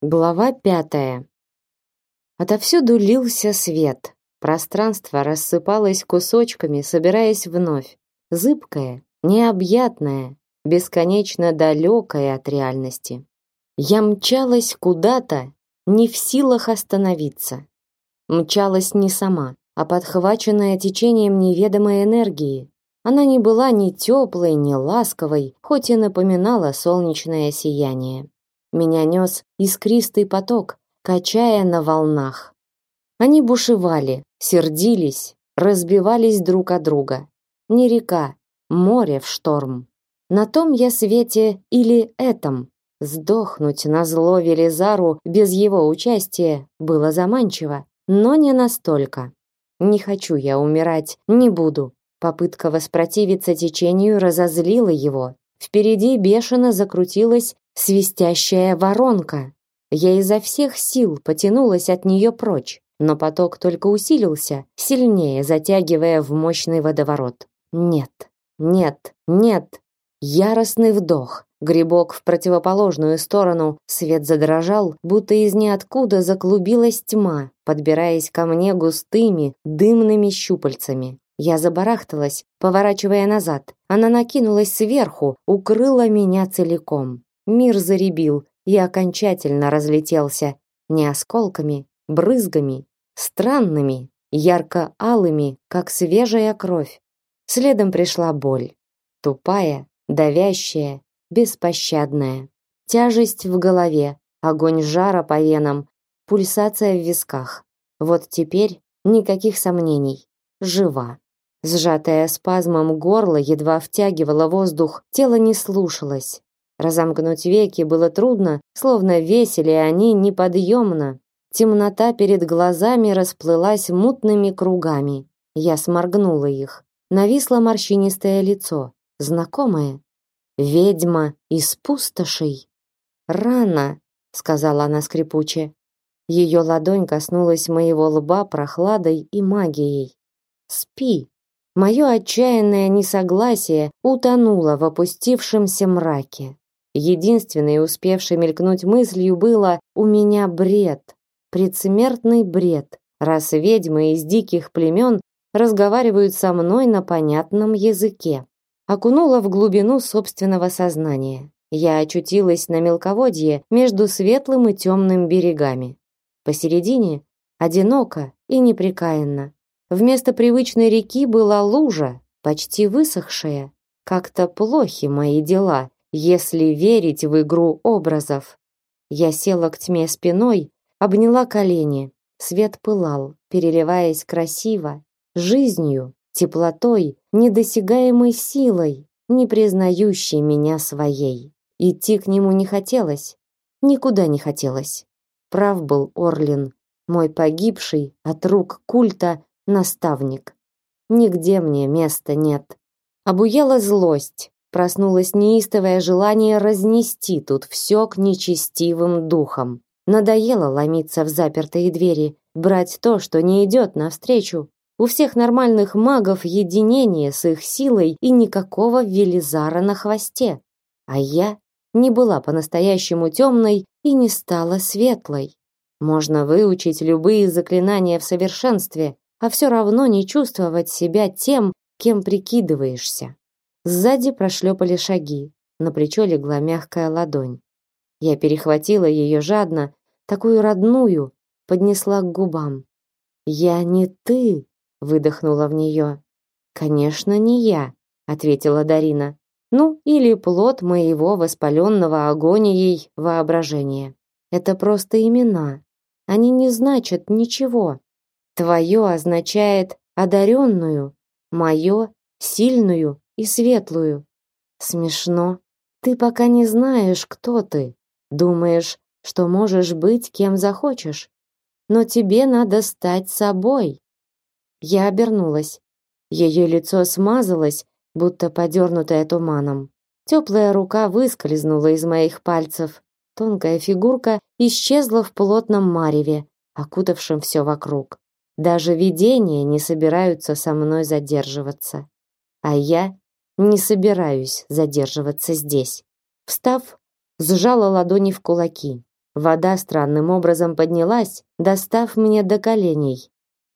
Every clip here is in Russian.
Глава пятая. Отовсюду лился свет. Пространство рассыпалось кусочками, собираясь вновь. Зыбкое, необъятное, бесконечно далекое от реальности. Я мчалась куда-то, не в силах остановиться. Мчалась не сама, а подхваченная течением неведомой энергии. Она не была ни теплой, ни ласковой, хоть и напоминала солнечное сияние. Меня нес искристый поток, качая на волнах. Они бушевали, сердились, разбивались друг о друга. Не река, море в шторм. На том я свете или этом. Сдохнуть на зло Велизару без его участия было заманчиво, но не настолько. Не хочу я умирать, не буду. Попытка воспротивиться течению разозлила его. Впереди бешено закрутилась свистящая воронка. Я изо всех сил потянулась от нее прочь, но поток только усилился, сильнее затягивая в мощный водоворот. Нет, нет, нет. Яростный вдох. Грибок в противоположную сторону. Свет задрожал, будто из ниоткуда заклубилась тьма, подбираясь ко мне густыми, дымными щупальцами. Я забарахталась, поворачивая назад. Она накинулась сверху, укрыла меня целиком. Мир заребил и окончательно разлетелся не осколками, брызгами, странными, ярко-алыми, как свежая кровь. Следом пришла боль, тупая, давящая, беспощадная. Тяжесть в голове, огонь жара по венам, пульсация в висках. Вот теперь никаких сомнений. Жива. Сжатая спазмом горло едва втягивало воздух, тело не слушалось. Разомкнуть веки было трудно, словно весили они неподъемно. Темнота перед глазами расплылась мутными кругами. Я сморгнула их. Нависло морщинистое лицо, знакомое. Ведьма из пустошей. Рано, сказала она скрипуче. Ее ладонь коснулась моего лба прохладой и магией. Спи. Мое отчаянное несогласие утонуло в опустившемся мраке. Единственной успевшей мелькнуть мыслью было «у меня бред, предсмертный бред, раз ведьмы из диких племен разговаривают со мной на понятном языке». Окунула в глубину собственного сознания. Я очутилась на мелководье между светлым и темным берегами. Посередине одиноко и непрекаянно. Вместо привычной реки была лужа, почти высохшая. Как-то плохи мои дела, если верить в игру образов. Я села к тьме спиной, обняла колени. Свет пылал, переливаясь красиво, жизнью, теплотой, недосягаемой силой, не признающей меня своей. Идти к нему не хотелось, никуда не хотелось. Прав был Орлин, мой погибший от рук культа наставник. Нигде мне места нет. Обуяла злость, Проснулось неистовое желание разнести тут все к нечестивым духам. Надоело ломиться в запертые двери, брать то, что не идет навстречу. У всех нормальных магов единение с их силой и никакого Велизара на хвосте. А я не была по-настоящему темной и не стала светлой. Можно выучить любые заклинания в совершенстве, а все равно не чувствовать себя тем, кем прикидываешься. Сзади прошлепали шаги. На плечо легла мягкая ладонь. Я перехватила ее жадно, такую родную, поднесла к губам. «Я не ты!» — выдохнула в нее. «Конечно, не я», — ответила Дарина. «Ну, или плод моего воспаленного агонией воображения. Это просто имена. Они не значат ничего. Твое означает одаренную, мое — сильную и светлую. Смешно. Ты пока не знаешь, кто ты. Думаешь, что можешь быть кем захочешь. Но тебе надо стать собой. Я обернулась. Ее лицо смазалось, будто подернутое туманом. Теплая рука выскользнула из моих пальцев. Тонкая фигурка исчезла в плотном мареве, окутавшем все вокруг. Даже видения не собираются со мной задерживаться. А я не собираюсь задерживаться здесь. Встав, сжала ладони в кулаки. Вода странным образом поднялась, достав мне до коленей.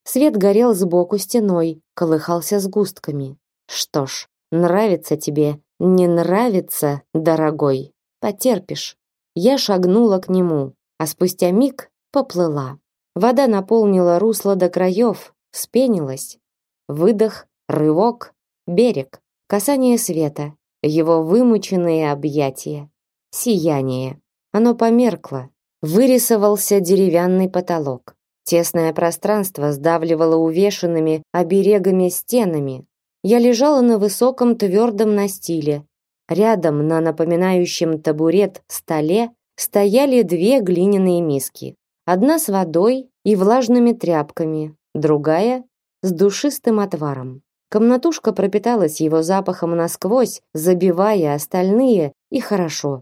Свет горел сбоку стеной, колыхался сгустками. Что ж, нравится тебе, не нравится, дорогой. Потерпишь. Я шагнула к нему, а спустя миг поплыла. Вода наполнила русло до краев, вспенилась. Выдох, рывок, берег, касание света, его вымученные объятия, сияние. Оно померкло, вырисовался деревянный потолок. Тесное пространство сдавливало увешанными оберегами стенами. Я лежала на высоком твердом настиле. Рядом на напоминающем табурет столе стояли две глиняные миски. Одна с водой и влажными тряпками, другая с душистым отваром. Комнатушка пропиталась его запахом насквозь, забивая остальные, и хорошо.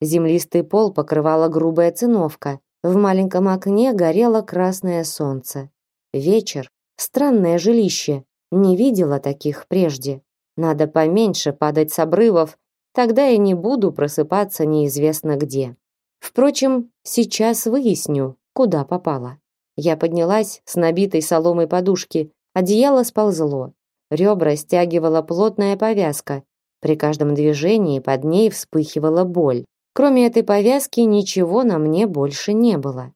Землистый пол покрывала грубая циновка. В маленьком окне горело красное солнце. Вечер. Странное жилище. Не видела таких прежде. Надо поменьше падать с обрывов, тогда я не буду просыпаться неизвестно где. Впрочем, сейчас выясню, куда попала. Я поднялась с набитой соломой подушки, одеяло сползло. Ребра стягивала плотная повязка. При каждом движении под ней вспыхивала боль. Кроме этой повязки ничего на мне больше не было.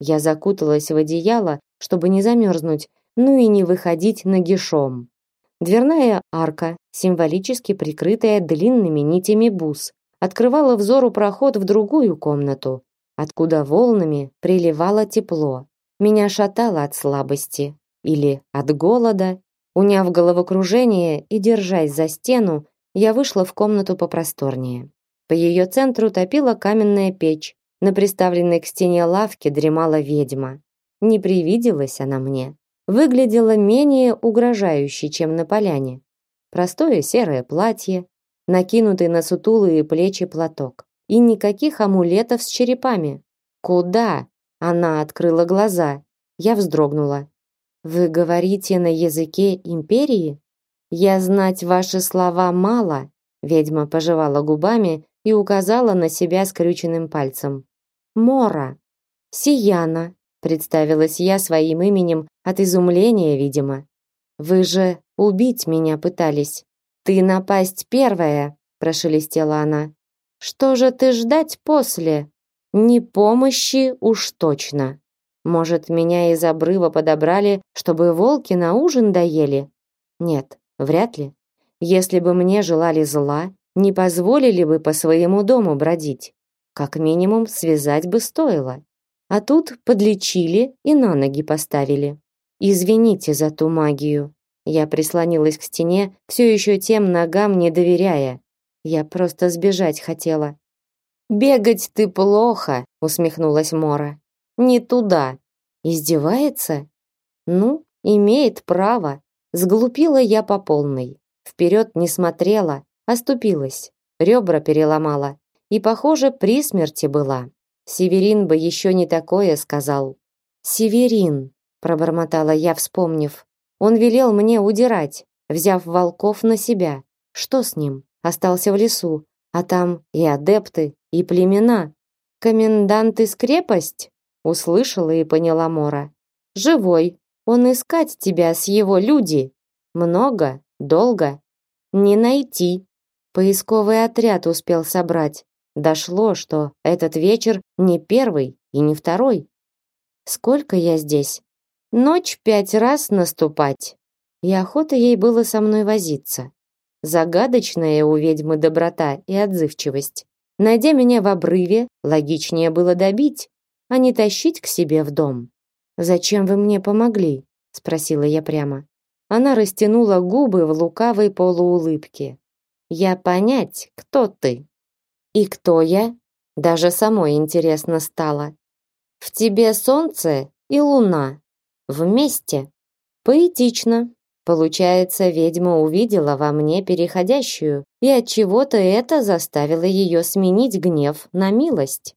Я закуталась в одеяло, чтобы не замерзнуть, ну и не выходить нагишом. Дверная арка, символически прикрытая длинными нитями бус, открывала взору проход в другую комнату, откуда волнами приливало тепло. Меня шатало от слабости или от голода, Уняв головокружение и держась за стену, я вышла в комнату попросторнее. По ее центру топила каменная печь. На приставленной к стене лавке дремала ведьма. Не привиделась она мне. Выглядела менее угрожающе, чем на поляне. Простое серое платье, накинутый на сутулые плечи платок. И никаких амулетов с черепами. Куда? Она открыла глаза. Я вздрогнула. Вы говорите на языке империи? Я знать ваши слова мало, ведьма пожевала губами и указала на себя скрюченным пальцем. Мора. Сияна, представилась я своим именем от изумления, видимо. Вы же убить меня пытались. Ты напасть первая, прошелестела она. Что же ты ждать после? Не помощи уж точно. Может, меня из обрыва подобрали, чтобы волки на ужин доели? Нет, вряд ли. Если бы мне желали зла, не позволили бы по своему дому бродить. Как минимум, связать бы стоило. А тут подлечили и на ноги поставили. Извините за ту магию. Я прислонилась к стене, все еще тем ногам не доверяя. Я просто сбежать хотела. Бегать ты плохо, усмехнулась Мора. Не туда. Издевается? Ну, имеет право. Сглупила я по полной. Вперед не смотрела, оступилась. Ребра переломала. И, похоже, при смерти была. Северин бы еще не такое сказал. Северин, пробормотала я, вспомнив. Он велел мне удирать, взяв волков на себя. Что с ним? Остался в лесу, а там и адепты, и племена. Комендант из крепость? Услышала и поняла Мора. Живой. Он искать тебя с его люди. Много, долго. Не найти. Поисковый отряд успел собрать. Дошло, что этот вечер не первый и не второй. Сколько я здесь? Ночь пять раз наступать. И охота ей было со мной возиться. Загадочная у ведьмы доброта и отзывчивость. Найдя меня в обрыве, логичнее было добить, а не тащить к себе в дом. Зачем вы мне помогли? спросила я прямо. Она растянула губы в лукавой полуулыбке. Я понять, кто ты. И кто я? Даже самой интересно стало. В тебе солнце и луна вместе. Поэтично. Получается, ведьма увидела во мне переходящую, и от чего-то это заставило ее сменить гнев на милость.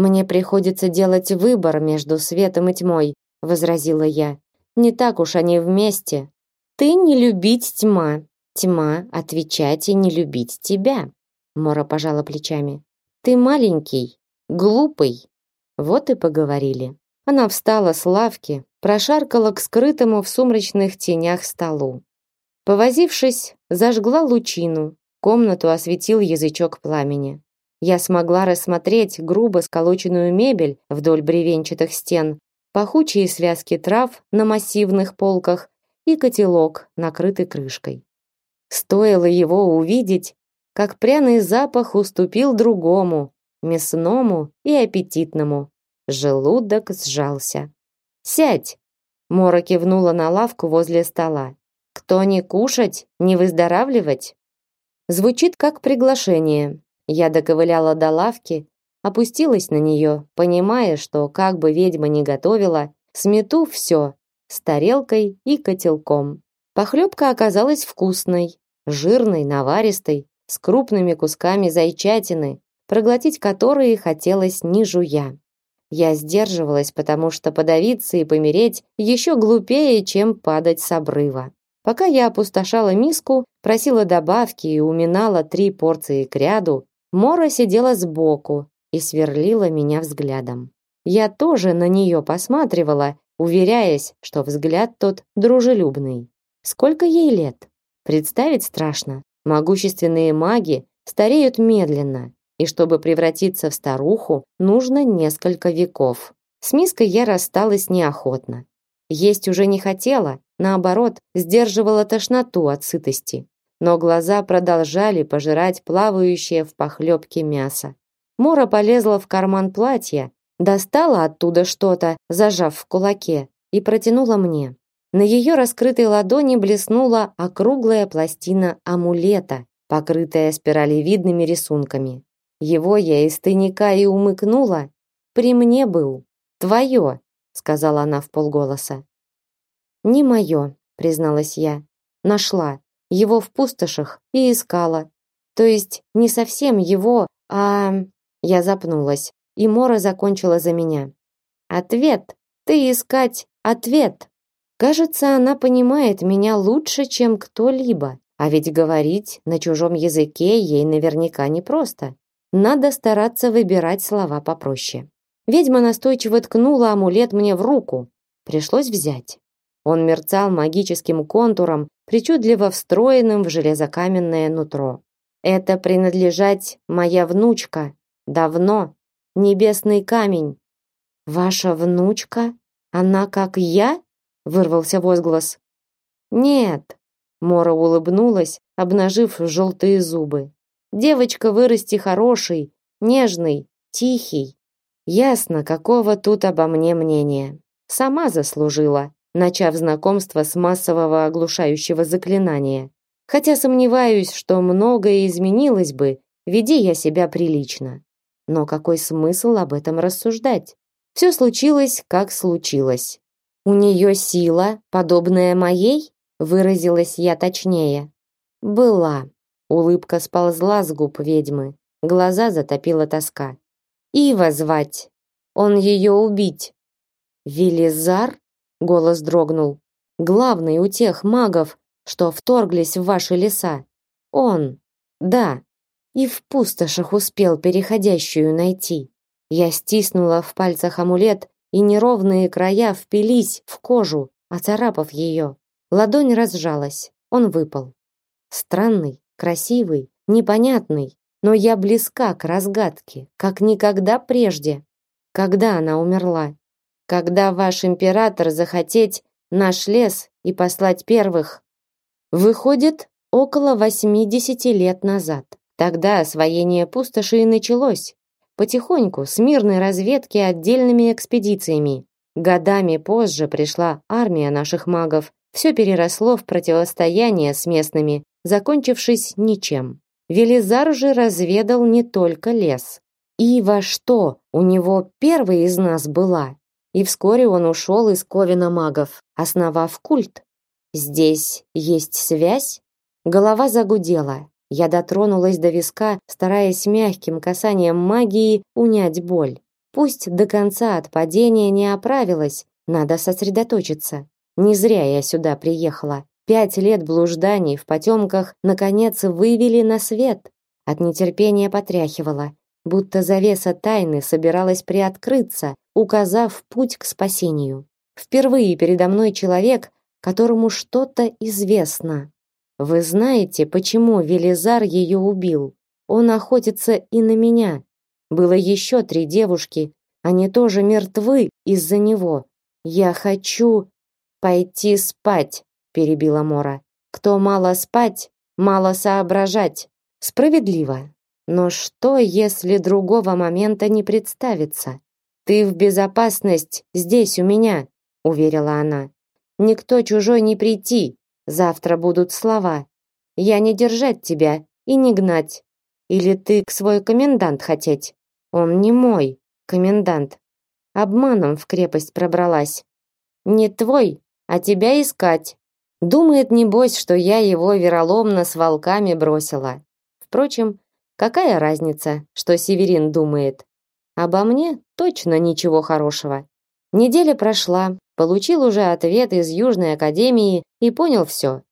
Мне приходится делать выбор между светом и тьмой, возразила я. Не так уж они вместе. Ты не любить тьма, тьма отвечать и не любить тебя. Мора пожала плечами. Ты маленький, глупый, Вот и поговорили. Она встала с лавки, прошаркала к скрытому в сумрачных тенях столу. Повозившись, зажгла лучину. Комнату осветил язычок пламени. Я смогла рассмотреть грубо сколоченную мебель вдоль бревенчатых стен, пахучие связки трав на массивных полках и котелок, накрытый крышкой. Стоило его увидеть, как пряный запах уступил другому, мясному и аппетитному. Желудок сжался. «Сядь!» Мора кивнула на лавку возле стола. «Кто не кушать, не выздоравливать?» Звучит как приглашение. Я доковыляла до лавки, опустилась на нее, понимая, что как бы ведьма ни готовила, смету все с тарелкой и котелком. Похлебка оказалась вкусной, жирной, наваристой, с крупными кусками зайчатины, проглотить которые хотелось не жуя. Я сдерживалась, потому что подавиться и помереть еще глупее, чем падать с обрыва. Пока я опустошала миску, просила добавки и уминала три порции кряду, Мора сидела сбоку и сверлила меня взглядом. Я тоже на нее посматривала, уверяясь, что взгляд тот дружелюбный. Сколько ей лет? Представить страшно. Могущественные маги стареют медленно, и чтобы превратиться в старуху, нужно несколько веков. С миской я рассталась неохотно. Есть уже не хотела, наоборот, сдерживала тошноту от сытости. Но глаза продолжали пожирать плавающее в похлебке мясо. Мора полезла в карман платья, достала оттуда что-то, зажав в кулаке, и протянула мне. На ее раскрытой ладони блеснула округлая пластина амулета, покрытая спиралевидными рисунками. Его я из тайника и умыкнула. При мне был. Твое, сказала она в полголоса. Не мое, призналась я. Нашла его в пустошах и искала. То есть не совсем его, а я запнулась, и Мора закончила за меня. Ответ. Ты искать ответ. Кажется, она понимает меня лучше, чем кто-либо. А ведь говорить на чужом языке ей наверняка непросто. Надо стараться выбирать слова попроще. Ведьма настойчиво ткнула амулет мне в руку. Пришлось взять. Он мерцал магическим контуром, причудливо встроенным в железокаменное нутро. Это принадлежать моя внучка. Давно. Небесный камень. Ваша внучка? Она как я? Вырвался возглас. Нет. Мора улыбнулась, обнажив желтые зубы. Девочка вырасти хороший, нежный, тихий. Ясно, какого тут обо мне мнения. Сама заслужила, начав знакомство с массового оглушающего заклинания. Хотя сомневаюсь, что многое изменилось бы, веди я себя прилично. Но какой смысл об этом рассуждать? Все случилось, как случилось. У нее сила, подобная моей, выразилась я точнее. Была. Улыбка сползла с губ ведьмы. Глаза затопила тоска. Ива звать. Он ее убить. Велизар? Голос дрогнул. Главный у тех магов, что вторглись в ваши леса. Он. Да. И в пустошах успел переходящую найти. Я стиснула в пальцах амулет, и неровные края впились в кожу, оцарапав ее. Ладонь разжалась. Он выпал. Странный, красивый, непонятный, но я близка к разгадке, как никогда прежде. Когда она умерла? Когда ваш император захотеть наш лес и послать первых? Выходит, около 80 лет назад. Тогда освоение пустоши и началось. Потихоньку, с мирной разведки отдельными экспедициями. Годами позже пришла армия наших магов. Все переросло в противостояние с местными, закончившись ничем. Велизар же разведал не только лес. И во что у него первый из нас была. И вскоре он ушел из Ковина магов, основав культ. Здесь есть связь? Голова загудела. Я дотронулась до виска, стараясь мягким касанием магии унять боль. Пусть до конца от падения не оправилась, надо сосредоточиться. Не зря я сюда приехала. Пять лет блужданий в потемках наконец вывели на свет. От нетерпения потряхивала. будто завеса тайны собиралась приоткрыться, указав путь к спасению. Впервые передо мной человек, которому что-то известно. Вы знаете, почему Велизар ее убил? Он охотится и на меня. Было еще три девушки, они тоже мертвы из-за него. Я хочу пойти спать, перебила Мора. Кто мало спать, мало соображать. Справедливо. Но что, если другого момента не представится? Ты в безопасность здесь у меня, уверила она. Никто чужой не прийти. Завтра будут слова. Я не держать тебя и не гнать. Или ты к свой комендант хотеть? Он не мой комендант. Обманом в крепость пробралась. Не твой, а тебя искать. Думает небось, что я его вероломно с волками бросила. Впрочем, какая разница, что Северин думает? Обо мне точно ничего хорошего. Неделя прошла, получил уже ответ из Южной академии и понял все.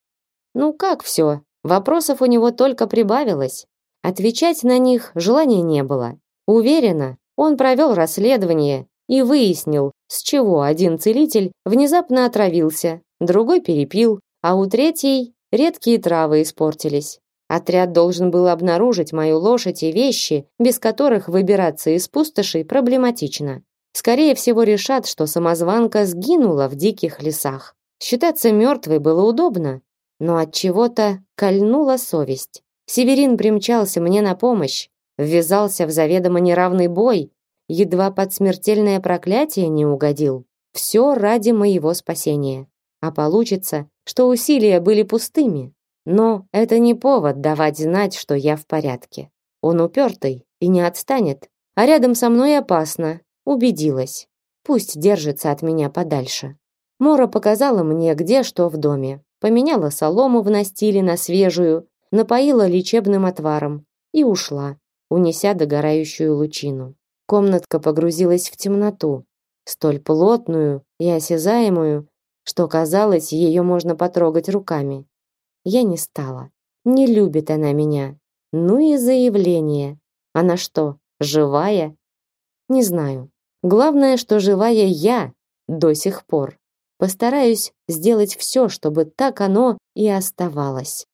Ну как все? Вопросов у него только прибавилось. Отвечать на них желания не было. Уверена, он провел расследование и выяснил, с чего один целитель внезапно отравился, другой перепил, а у третьей редкие травы испортились. Отряд должен был обнаружить мою лошадь и вещи, без которых выбираться из пустоши проблематично. Скорее всего, решат, что самозванка сгинула в диких лесах. Считаться мертвой было удобно, но от чего-то кольнула совесть. Северин примчался мне на помощь, ввязался в заведомо неравный бой, едва под смертельное проклятие не угодил. Все ради моего спасения. А получится, что усилия были пустыми. Но это не повод давать знать, что я в порядке. Он упертый и не отстанет, а рядом со мной опасно. Убедилась. Пусть держится от меня подальше. Мора показала мне, где что в доме. Поменяла солому в настиле на свежую, напоила лечебным отваром и ушла, унеся догорающую лучину. Комнатка погрузилась в темноту, столь плотную и осязаемую, что казалось, ее можно потрогать руками. Я не стала. Не любит она меня. Ну и заявление. Она что, живая? Не знаю. Главное, что живая я до сих пор. Постараюсь сделать все, чтобы так оно и оставалось.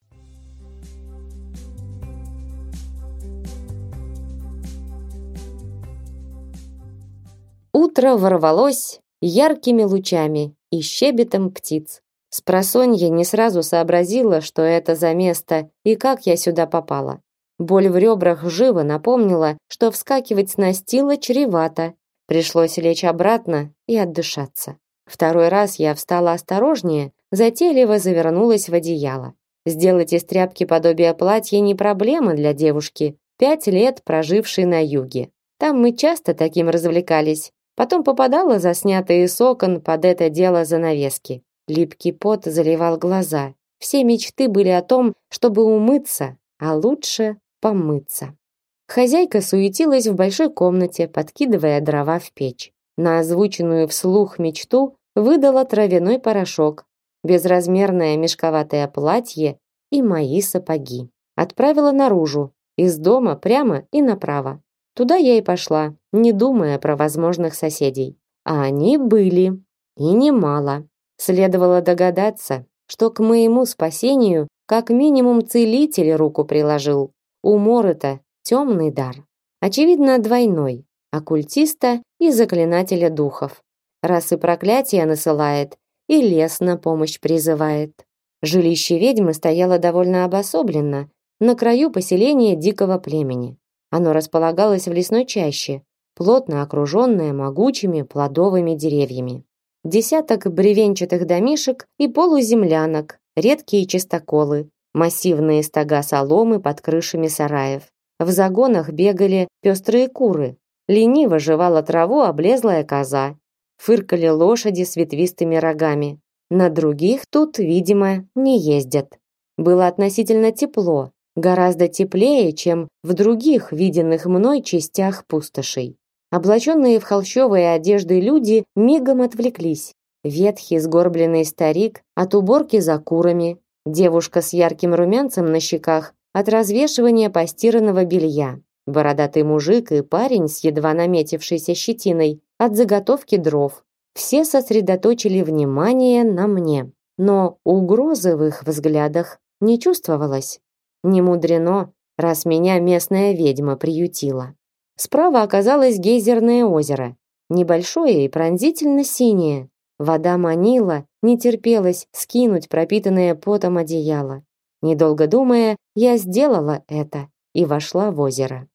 Утро ворвалось яркими лучами и щебетом птиц. Спросонья не сразу сообразила, что это за место и как я сюда попала. Боль в ребрах живо напомнила, что вскакивать с настила чревато. Пришлось лечь обратно и отдышаться. Второй раз я встала осторожнее, затейливо завернулась в одеяло. Сделать из тряпки подобие платья не проблема для девушки, пять лет прожившей на юге. Там мы часто таким развлекались. Потом попадала за снятые с окон под это дело занавески. Липкий пот заливал глаза. Все мечты были о том, чтобы умыться, а лучше помыться. Хозяйка суетилась в большой комнате, подкидывая дрова в печь. На озвученную вслух мечту выдала травяной порошок, безразмерное мешковатое платье и мои сапоги. Отправила наружу, из дома прямо и направо. Туда я и пошла, не думая про возможных соседей. А они были, и немало. Следовало догадаться, что к моему спасению как минимум целитель руку приложил. У Морыта темный дар. Очевидно, двойной. Оккультиста и заклинателя духов. Раз и проклятие насылает, и лес на помощь призывает. Жилище ведьмы стояло довольно обособленно, на краю поселения дикого племени. Оно располагалось в лесной чаще, плотно окруженное могучими плодовыми деревьями десяток бревенчатых домишек и полуземлянок, редкие чистоколы, массивные стога соломы под крышами сараев. В загонах бегали пестрые куры, лениво жевала траву облезлая коза, фыркали лошади с ветвистыми рогами. На других тут, видимо, не ездят. Было относительно тепло, гораздо теплее, чем в других виденных мной частях пустошей. Облаченные в холщовые одежды люди мигом отвлеклись. Ветхий сгорбленный старик от уборки за курами, девушка с ярким румянцем на щеках от развешивания постиранного белья. бородатый мужик и парень с едва наметившейся щетиной от заготовки дров. Все сосредоточили внимание на мне, но угрозы в их взглядах не чувствовалось. Не мудрено, раз меня местная ведьма приютила. Справа оказалось гейзерное озеро, небольшое и пронзительно синее. Вода манила, не терпелось скинуть пропитанное потом одеяло. Недолго думая, я сделала это и вошла в озеро.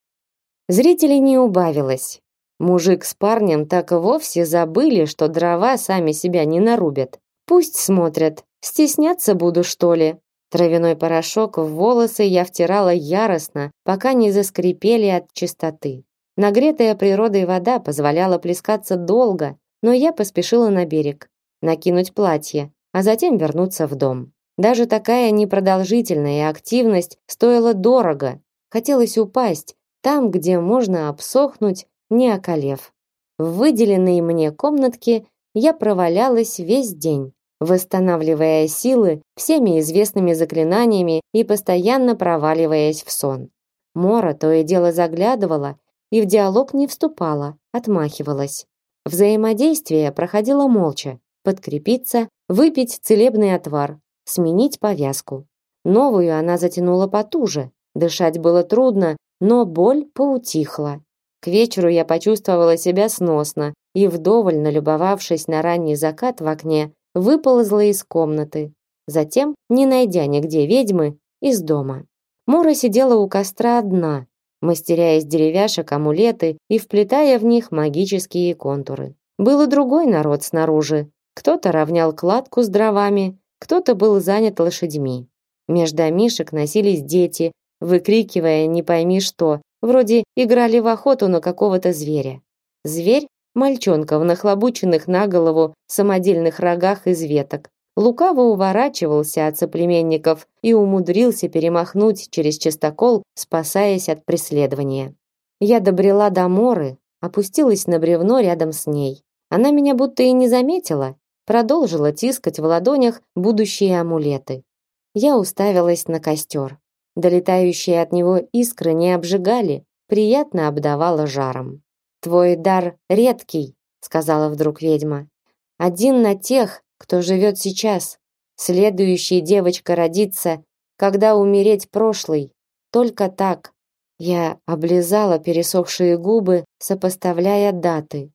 Зрителей не убавилось. Мужик с парнем так и вовсе забыли, что дрова сами себя не нарубят. Пусть смотрят. Стесняться буду, что ли? Травяной порошок в волосы я втирала яростно, пока не заскрипели от чистоты. Нагретая природой вода позволяла плескаться долго, но я поспешила на берег, накинуть платье, а затем вернуться в дом. Даже такая непродолжительная активность стоила дорого. Хотелось упасть там, где можно обсохнуть, не околев. В выделенной мне комнатке я провалялась весь день, восстанавливая силы всеми известными заклинаниями и постоянно проваливаясь в сон. Мора то и дело заглядывала и в диалог не вступала, отмахивалась. Взаимодействие проходило молча. Подкрепиться, выпить целебный отвар, сменить повязку. Новую она затянула потуже. Дышать было трудно, но боль поутихла. К вечеру я почувствовала себя сносно и, вдоволь налюбовавшись на ранний закат в окне, выползла из комнаты. Затем, не найдя нигде ведьмы, из дома. Мора сидела у костра одна, мастеря из деревяшек амулеты и вплетая в них магические контуры. Был и другой народ снаружи. Кто-то равнял кладку с дровами, кто-то был занят лошадьми. Между домишек носились дети, выкрикивая не пойми что, вроде играли в охоту на какого-то зверя. Зверь мальчонка в нахлобученных на голову самодельных рогах из веток. Лукаво уворачивался от соплеменников и умудрился перемахнуть через частокол, спасаясь от преследования. Я добрела до Моры, опустилась на бревно рядом с ней. Она меня будто и не заметила, продолжила тискать в ладонях будущие амулеты. Я уставилась на костер. Долетающие от него искры не обжигали, приятно обдавало жаром. Твой дар редкий, сказала вдруг ведьма. Один на тех, кто живет сейчас. Следующая девочка родится, когда умереть прошлый. Только так. Я облизала пересохшие губы, сопоставляя даты.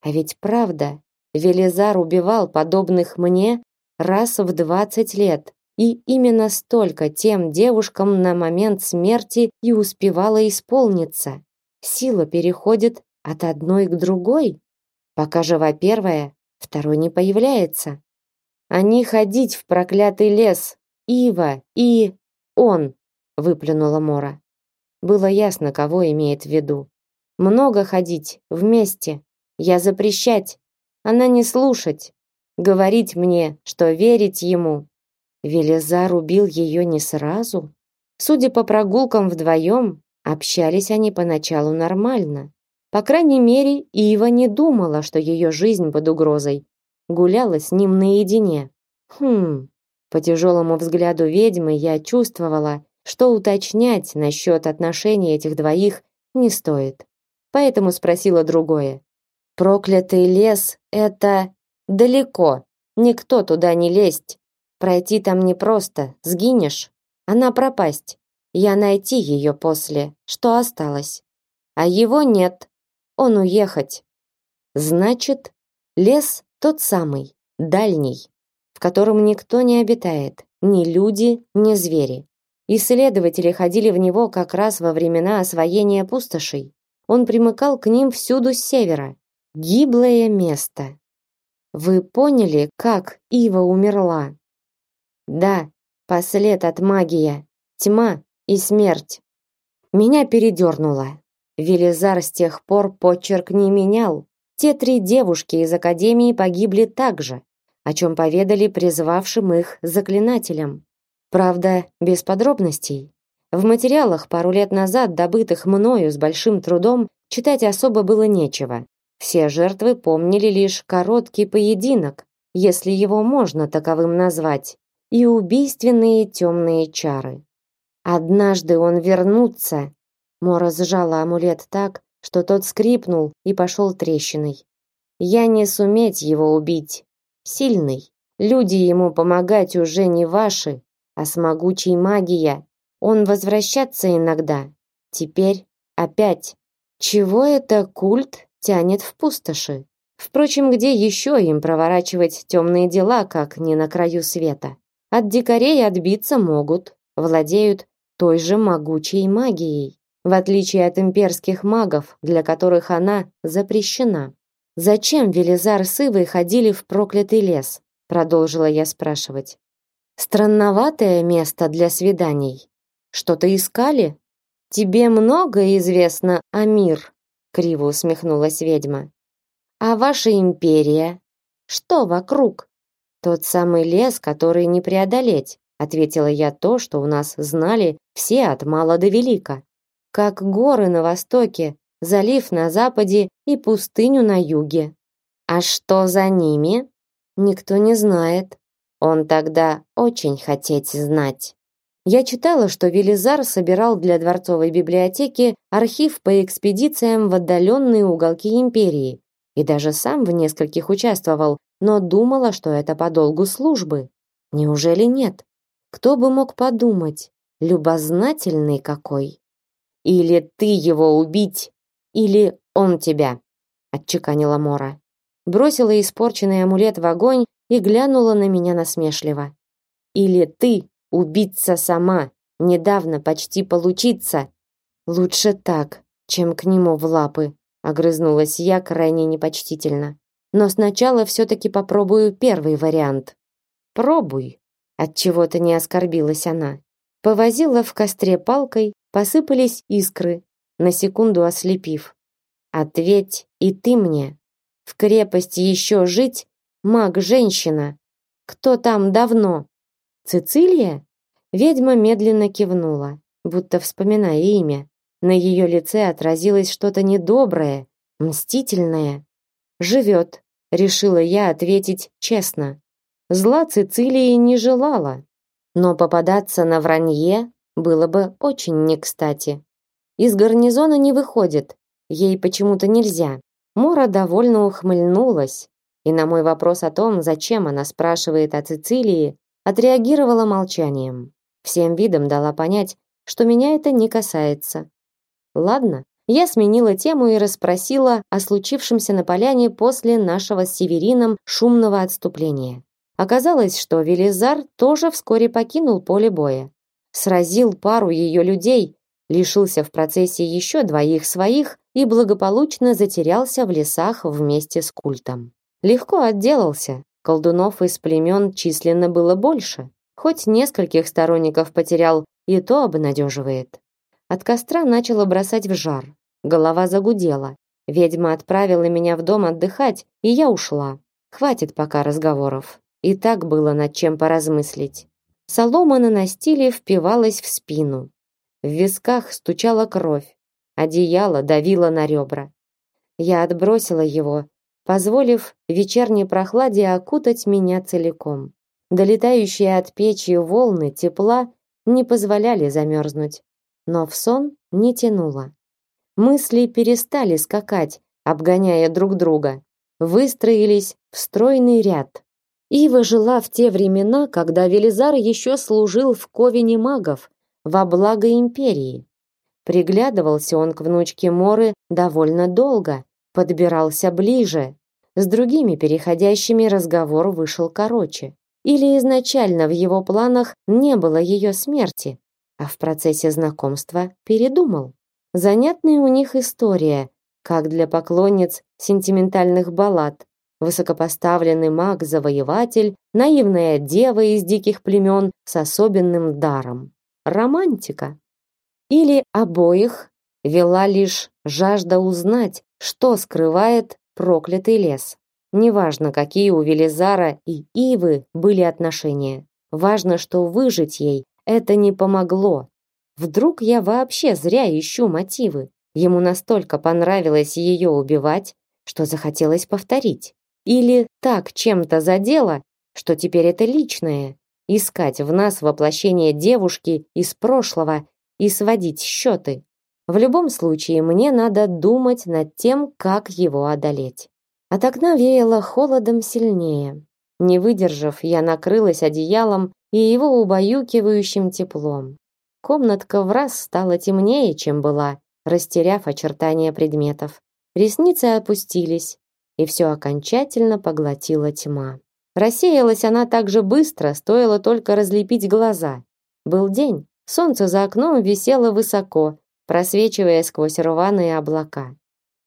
А ведь правда, Велизар убивал подобных мне раз в двадцать лет. И именно столько тем девушкам на момент смерти и успевало исполниться. Сила переходит от одной к другой. Пока жива первая, второй не появляется. Они ходить в проклятый лес, Ива и он, выплюнула Мора. Было ясно, кого имеет в виду. Много ходить вместе. Я запрещать, она не слушать, говорить мне, что верить ему. Велизар убил ее не сразу. Судя по прогулкам вдвоем, общались они поначалу нормально. По крайней мере, Ива не думала, что ее жизнь под угрозой. Гуляла с ним наедине. Хм. По тяжелому взгляду ведьмы я чувствовала, что уточнять насчет отношений этих двоих не стоит. Поэтому спросила другое. Проклятый лес это далеко. Никто туда не лезть. Пройти там непросто, сгинешь. Она пропасть. Я найти ее после, что осталось. А его нет. Он уехать. Значит, лес тот самый, дальний, в котором никто не обитает, ни люди, ни звери. Исследователи ходили в него как раз во времена освоения пустошей. Он примыкал к ним всюду с севера. Гиблое место. Вы поняли, как Ива умерла? Да, послед от магии, тьма и смерть. Меня передернуло. Велизар с тех пор почерк не менял. Те три девушки из академии погибли также, о чем поведали призвавшим их заклинателям. Правда, без подробностей. В материалах пару лет назад, добытых мною с большим трудом, читать особо было нечего. Все жертвы помнили лишь короткий поединок, если его можно таковым назвать, и убийственные темные чары. Однажды он вернутся, Мора сжала амулет так, что тот скрипнул и пошел трещиной. Я не суметь его убить. Сильный. Люди ему помогать уже не ваши, а с могучей магией. Он возвращаться иногда. Теперь опять. Чего это культ тянет в пустоши? Впрочем, где еще им проворачивать темные дела, как не на краю света? От дикарей отбиться могут, владеют той же могучей магией, в отличие от имперских магов, для которых она запрещена. Зачем Велизар с Ивой ходили в проклятый лес? продолжила я спрашивать. Странноватое место для свиданий. Что-то искали? Тебе много известно о мир? криво усмехнулась ведьма. А ваша империя? Что вокруг? Тот самый лес, который не преодолеть, ответила я то, что у нас знали все от мала до велика. Как горы на востоке, залив на западе и пустыню на юге. А что за ними? Никто не знает. Он тогда очень хотеть знать. Я читала, что Велизар собирал для дворцовой библиотеки архив по экспедициям в отдаленные уголки империи и даже сам в нескольких участвовал, но думала, что это по долгу службы. Неужели нет? Кто бы мог подумать? Любознательный какой. Или ты его убить, или он тебя, отчеканила Мора. Бросила испорченный амулет в огонь и глянула на меня насмешливо. Или ты убиться сама, недавно почти получиться. Лучше так, чем к нему в лапы, огрызнулась я крайне непочтительно. Но сначала все таки попробую первый вариант. Пробуй. От чего-то не оскорбилась она. Повозила в костре палкой, посыпались искры, на секунду ослепив. Ответь и ты мне. В крепости еще жить, маг-женщина. Кто там давно? Цицилия? Ведьма медленно кивнула, будто вспоминая имя. На ее лице отразилось что-то недоброе, мстительное. Живет, решила я ответить честно. Зла Цицилии не желала, но попадаться на вранье было бы очень не кстати. Из гарнизона не выходит, ей почему-то нельзя. Мора довольно ухмыльнулась, и на мой вопрос о том, зачем она спрашивает о Цицилии, отреагировала молчанием. Всем видом дала понять, что меня это не касается. Ладно, я сменила тему и расспросила о случившемся на поляне после нашего с Северином шумного отступления. Оказалось, что Велизар тоже вскоре покинул поле боя. Сразил пару ее людей, лишился в процессе еще двоих своих и благополучно затерялся в лесах вместе с культом. Легко отделался. Колдунов из племен численно было больше. Хоть нескольких сторонников потерял, и то обнадеживает. От костра начало бросать в жар. Голова загудела. Ведьма отправила меня в дом отдыхать, и я ушла. Хватит пока разговоров. И так было над чем поразмыслить. Солома на настиле впивалась в спину. В висках стучала кровь. Одеяло давило на ребра. Я отбросила его, позволив вечерней прохладе окутать меня целиком. Долетающие от печи волны тепла не позволяли замерзнуть, но в сон не тянуло. Мысли перестали скакать, обгоняя друг друга, выстроились в стройный ряд. Ива жила в те времена, когда Велизар еще служил в ковине магов во благо империи. Приглядывался он к внучке Моры довольно долго, подбирался ближе. С другими переходящими разговор вышел короче. Или изначально в его планах не было ее смерти, а в процессе знакомства передумал. Занятная у них история, как для поклонниц сентиментальных баллад. Высокопоставленный маг-завоеватель, наивная дева из диких племен с особенным даром. Романтика. Или обоих вела лишь жажда узнать, что скрывает проклятый лес. Неважно, какие у Велизара и Ивы были отношения. Важно, что выжить ей это не помогло. Вдруг я вообще зря ищу мотивы. Ему настолько понравилось ее убивать, что захотелось повторить. Или так чем-то задело, что теперь это личное. Искать в нас воплощение девушки из прошлого и сводить счеты. В любом случае, мне надо думать над тем, как его одолеть. От окна веяло холодом сильнее. Не выдержав, я накрылась одеялом и его убаюкивающим теплом. Комнатка в раз стала темнее, чем была, растеряв очертания предметов. Ресницы опустились, и все окончательно поглотила тьма. Рассеялась она так же быстро, стоило только разлепить глаза. Был день, солнце за окном висело высоко, просвечивая сквозь рваные облака.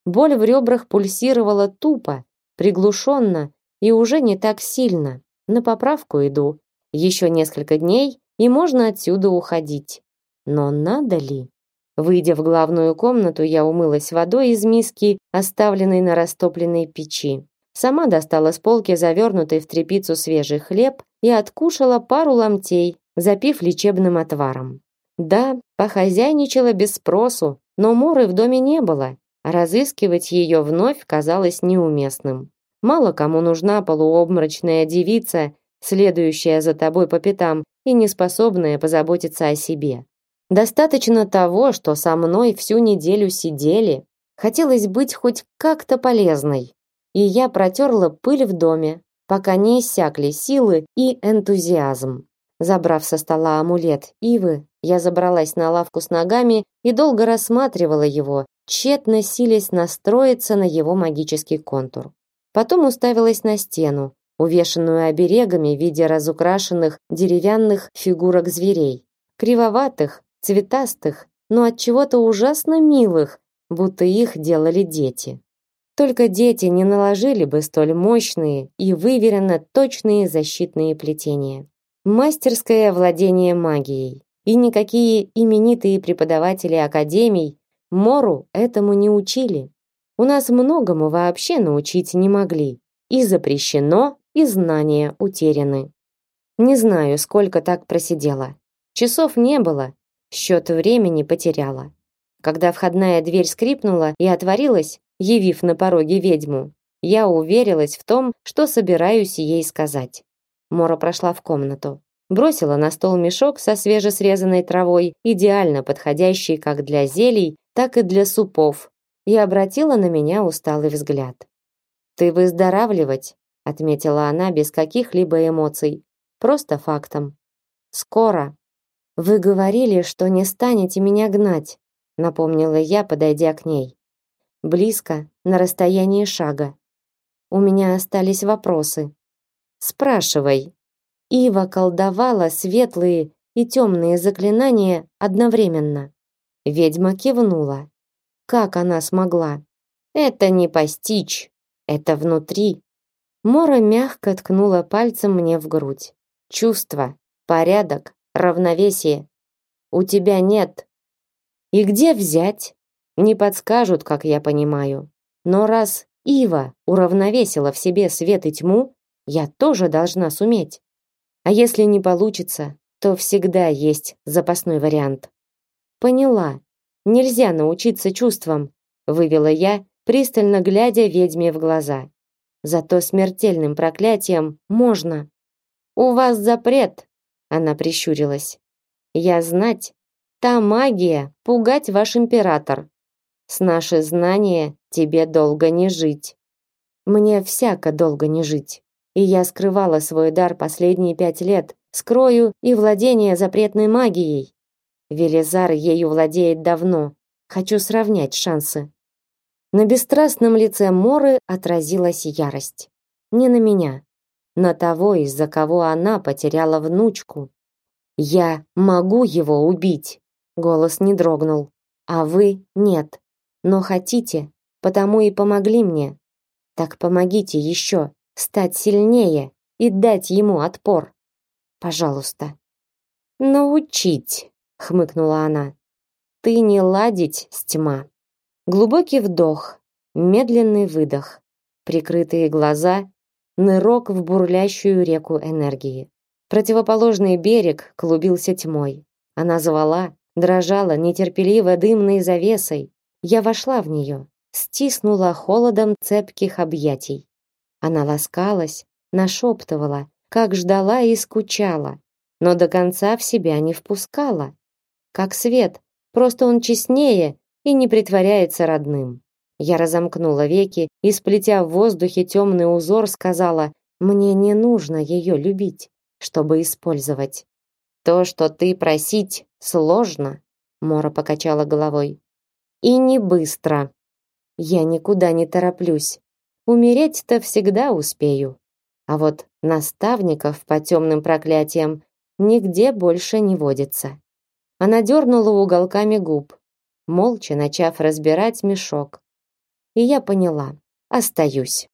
Боль в ребрах пульсировала тупо, приглушенно и уже не так сильно. На поправку иду. Еще несколько дней, и можно отсюда уходить. Но надо ли? Выйдя в главную комнату, я умылась водой из миски, оставленной на растопленной печи. Сама достала с полки завернутый в тряпицу свежий хлеб и откушала пару ломтей, запив лечебным отваром. Да, похозяйничала без спросу, но Моры в доме не было. Разыскивать ее вновь казалось неуместным. Мало кому нужна полуобморочная девица, следующая за тобой по пятам и не способная позаботиться о себе. Достаточно того, что со мной всю неделю сидели. Хотелось быть хоть как-то полезной. И я протерла пыль в доме, пока не иссякли силы и энтузиазм. Забрав со стола амулет Ивы, я забралась на лавку с ногами и долго рассматривала его, тщетно силясь настроиться на его магический контур. Потом уставилась на стену, увешанную оберегами в виде разукрашенных деревянных фигурок зверей, кривоватых, цветастых, но от чего-то ужасно милых, будто их делали дети. Только дети не наложили бы столь мощные и выверенно точные защитные плетения. Мастерское владение магией. И никакие именитые преподаватели академий Мору этому не учили. У нас многому вообще научить не могли. И запрещено, и знания утеряны. Не знаю, сколько так просидела. Часов не было, счет времени потеряла. Когда входная дверь скрипнула и отворилась, явив на пороге ведьму, я уверилась в том, что собираюсь ей сказать. Мора прошла в комнату, бросила на стол мешок со свежесрезанной травой, идеально подходящий как для зелий, так и для супов, и обратила на меня усталый взгляд. Ты выздоравливать, отметила она без каких-либо эмоций, просто фактом. Скоро. Вы говорили, что не станете меня гнать, напомнила я, подойдя к ней. Близко, на расстоянии шага. У меня остались вопросы. Спрашивай. Ива колдовала светлые и темные заклинания одновременно. Ведьма кивнула. Как она смогла? Это не постичь, это внутри. Мора мягко ткнула пальцем мне в грудь. Чувство, порядок, равновесие. У тебя нет. И где взять? Не подскажут, как я понимаю. Но раз Ива уравновесила в себе свет и тьму, я тоже должна суметь. А если не получится, то всегда есть запасной вариант. Поняла. Нельзя научиться чувствам, вывела я, пристально глядя ведьме в глаза. Зато смертельным проклятием можно. У вас запрет, она прищурилась. Я знать, та магия пугать ваш император. С наше знание тебе долго не жить. Мне всяко долго не жить. И я скрывала свой дар последние пять лет, скрою и владение запретной магией. Велизар ею владеет давно. Хочу сравнять шансы. На бесстрастном лице Моры отразилась ярость. Не на меня, на того, из-за кого она потеряла внучку. Я могу его убить. Голос не дрогнул. А вы нет. Но хотите, потому и помогли мне. Так помогите еще стать сильнее и дать ему отпор. Пожалуйста. Научить хмыкнула она. Ты не ладить с тьма. Глубокий вдох, медленный выдох, прикрытые глаза, нырок в бурлящую реку энергии. Противоположный берег клубился тьмой. Она звала, дрожала нетерпеливо дымной завесой. Я вошла в нее, стиснула холодом цепких объятий. Она ласкалась, нашептывала, как ждала и скучала, но до конца в себя не впускала как свет, просто он честнее и не притворяется родным. Я разомкнула веки и, сплетя в воздухе темный узор, сказала, «Мне не нужно ее любить, чтобы использовать». «То, что ты просить, сложно», — Мора покачала головой. «И не быстро. Я никуда не тороплюсь. Умереть-то всегда успею. А вот наставников по темным проклятиям нигде больше не водится». Она дернула уголками губ, молча начав разбирать мешок. И я поняла, остаюсь.